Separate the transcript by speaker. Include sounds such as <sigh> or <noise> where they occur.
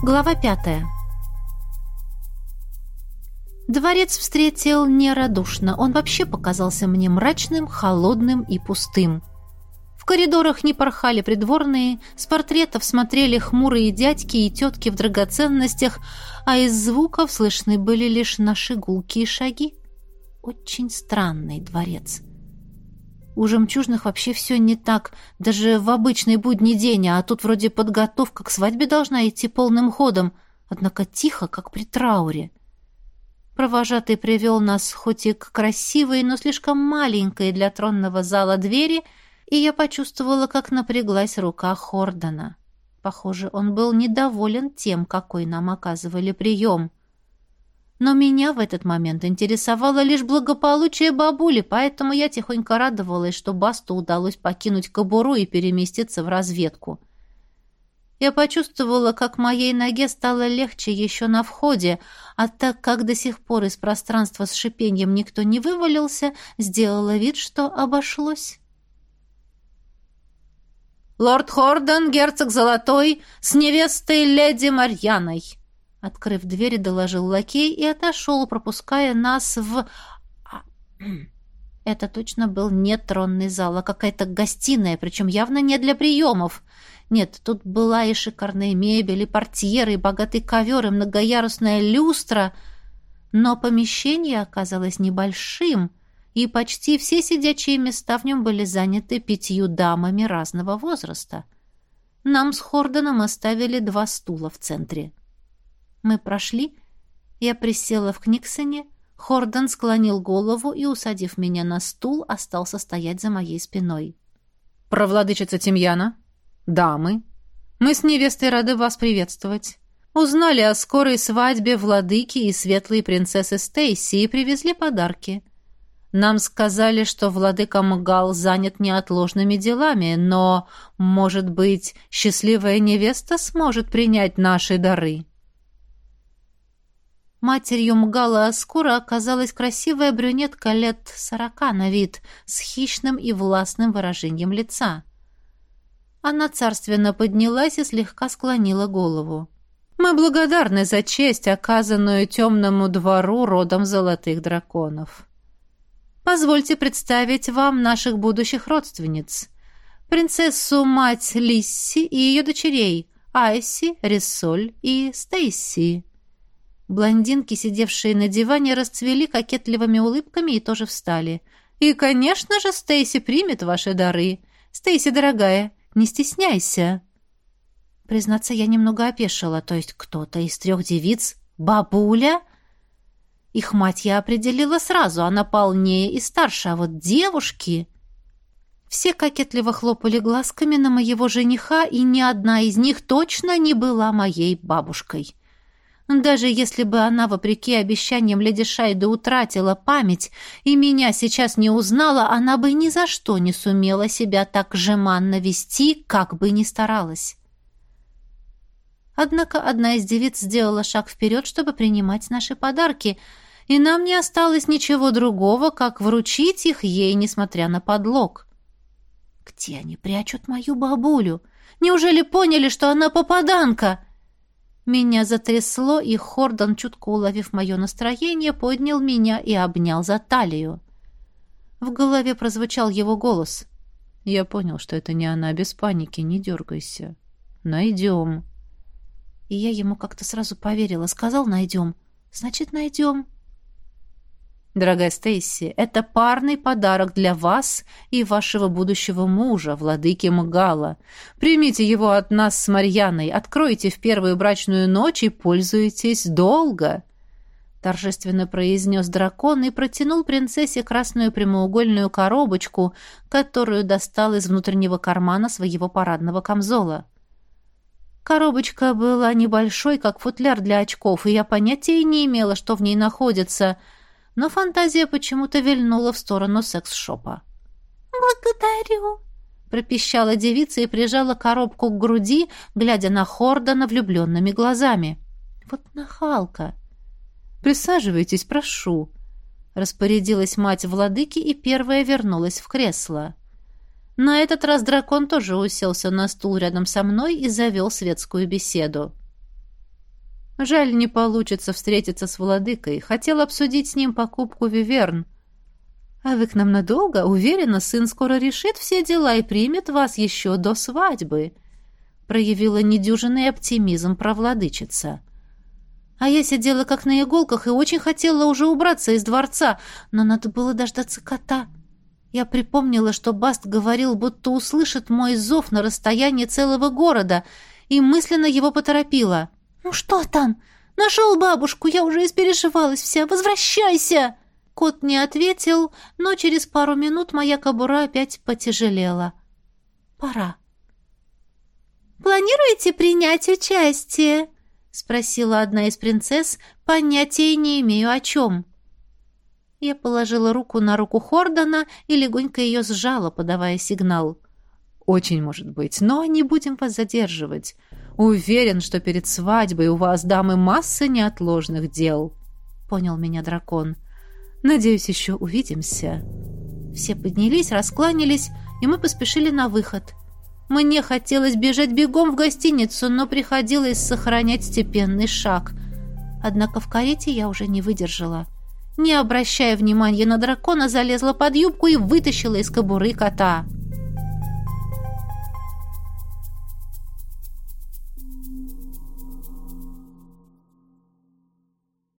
Speaker 1: Глава пятая. Дворец встретил нерадушно. Он вообще показался мне мрачным, холодным и пустым. В коридорах не порхали придворные, с портретов смотрели хмурые дядьки и тетки в драгоценностях, а из звуков слышны были лишь наши гулкие шаги. Очень странный дворец. У жемчужных вообще все не так, даже в обычный будний день, а тут вроде подготовка к свадьбе должна идти полным ходом, однако тихо, как при трауре. Провожатый привел нас хоть и к красивой, но слишком маленькой для тронного зала двери, и я почувствовала, как напряглась рука Хордона. Похоже, он был недоволен тем, какой нам оказывали прием. Но меня в этот момент интересовало лишь благополучие бабули, поэтому я тихонько радовалась, что Басту удалось покинуть кобуру и переместиться в разведку. Я почувствовала, как моей ноге стало легче еще на входе, а так как до сих пор из пространства с шипением никто не вывалился, сделала вид, что обошлось. «Лорд Хордон, герцог Золотой, с невестой леди Марьяной!» Открыв дверь, доложил лакей и отошел, пропуская нас в... А, <clears throat> это точно был не тронный зал, а какая-то гостиная, причем явно не для приемов. Нет, тут была и шикарная мебель, и портьеры, и богатый ковер, и многоярусная люстра. Но помещение оказалось небольшим, и почти все сидячие места в нем были заняты пятью дамами разного возраста. Нам с Хордоном оставили два стула в центре. Мы прошли. Я присела в Книксоне. Хордон склонил голову и, усадив меня на стул, остался стоять за моей спиной.
Speaker 2: «Провладычица Тимьяна? Дамы? Мы с невестой рады вас приветствовать. Узнали о скорой свадьбе владыки и светлой принцессы Стейси и привезли подарки. Нам сказали, что владыка Мгал занят неотложными делами, но, может быть, счастливая невеста сможет принять наши дары».
Speaker 1: Матерью Мгала Аскура оказалась красивая брюнетка лет сорока на вид, с хищным и властным выражением лица. Она царственно поднялась и слегка склонила голову.
Speaker 2: «Мы благодарны за честь, оказанную темному двору родом золотых драконов. Позвольте представить вам наших будущих родственниц. Принцессу мать Лисси и ее дочерей Айси, Рисоль и Стейси». Блондинки, сидевшие на диване, расцвели кокетливыми улыбками и тоже встали. «И, конечно же, Стейси примет ваши дары. Стейси, дорогая, не стесняйся». Признаться, я немного опешила, то есть кто-то из трех девиц — бабуля? Их мать я определила сразу, она полнее и старше, а вот девушки... Все кокетливо хлопали глазками на моего жениха, и ни одна из них точно не была моей бабушкой. Даже если бы она, вопреки обещаниям леди Шайды, утратила память и меня сейчас не узнала, она бы ни за что не сумела себя так жеманно вести, как бы ни старалась. Однако одна из девиц сделала шаг вперед, чтобы принимать наши подарки, и нам не осталось ничего другого, как вручить их ей, несмотря на подлог. Где они прячут мою бабулю? Неужели поняли, что она попаданка?» Меня затрясло, и Хордон, чутко уловив мое настроение, поднял меня и обнял за талию. В голове прозвучал его голос. Я понял, что это не она, без паники, не дергайся. Найдем. И я ему как-то сразу поверила. Сказал, найдем. Значит, найдем. Дорогая Стейси, это парный подарок для вас и вашего будущего мужа, владыки Мгала. Примите его от нас с Марьяной, откройте в первую брачную ночь и пользуйтесь долго. Торжественно произнес дракон и протянул принцессе красную прямоугольную коробочку, которую достал из внутреннего кармана своего парадного камзола. Коробочка была небольшой, как футляр для очков, и я понятия не имела, что в ней находится — но фантазия почему-то вильнула в сторону секс-шопа.
Speaker 3: «Благодарю», —
Speaker 1: пропищала девица и прижала коробку к груди, глядя на Хордона влюбленными глазами. «Вот нахалка!» «Присаживайтесь, прошу», — распорядилась мать владыки и первая вернулась в кресло. На этот раз дракон тоже уселся на стул рядом со мной и завел светскую беседу. Жаль, не получится встретиться с владыкой. Хотел обсудить с ним покупку виверн. А вы к нам надолго? Уверена, сын скоро решит все дела и примет вас еще до свадьбы. Проявила недюжинный оптимизм провладычица. А я сидела как на иголках и очень хотела уже убраться из дворца, но надо было дождаться кота. Я припомнила, что Баст говорил, будто услышит мой зов на расстоянии целого города, и мысленно его поторопила. «Ну что там? Нашел бабушку, я уже испереживалась вся. Возвращайся!» Кот не ответил, но через пару минут моя кобура опять потяжелела. «Пора».
Speaker 3: «Планируете принять участие?»
Speaker 1: — спросила одна из принцесс. «Понятия не имею о чем». Я положила руку на руку Хордона и легонько ее сжала, подавая сигнал. «Очень может быть, но не будем вас задерживать. Уверен, что перед свадьбой у вас, дамы, масса неотложных дел», — понял меня дракон. «Надеюсь, еще увидимся». Все поднялись, раскланялись, и мы поспешили на выход. Мне хотелось бежать бегом в гостиницу, но приходилось сохранять степенный шаг. Однако в карете я уже не выдержала. Не обращая внимания на дракона, залезла под юбку и вытащила из кобуры кота —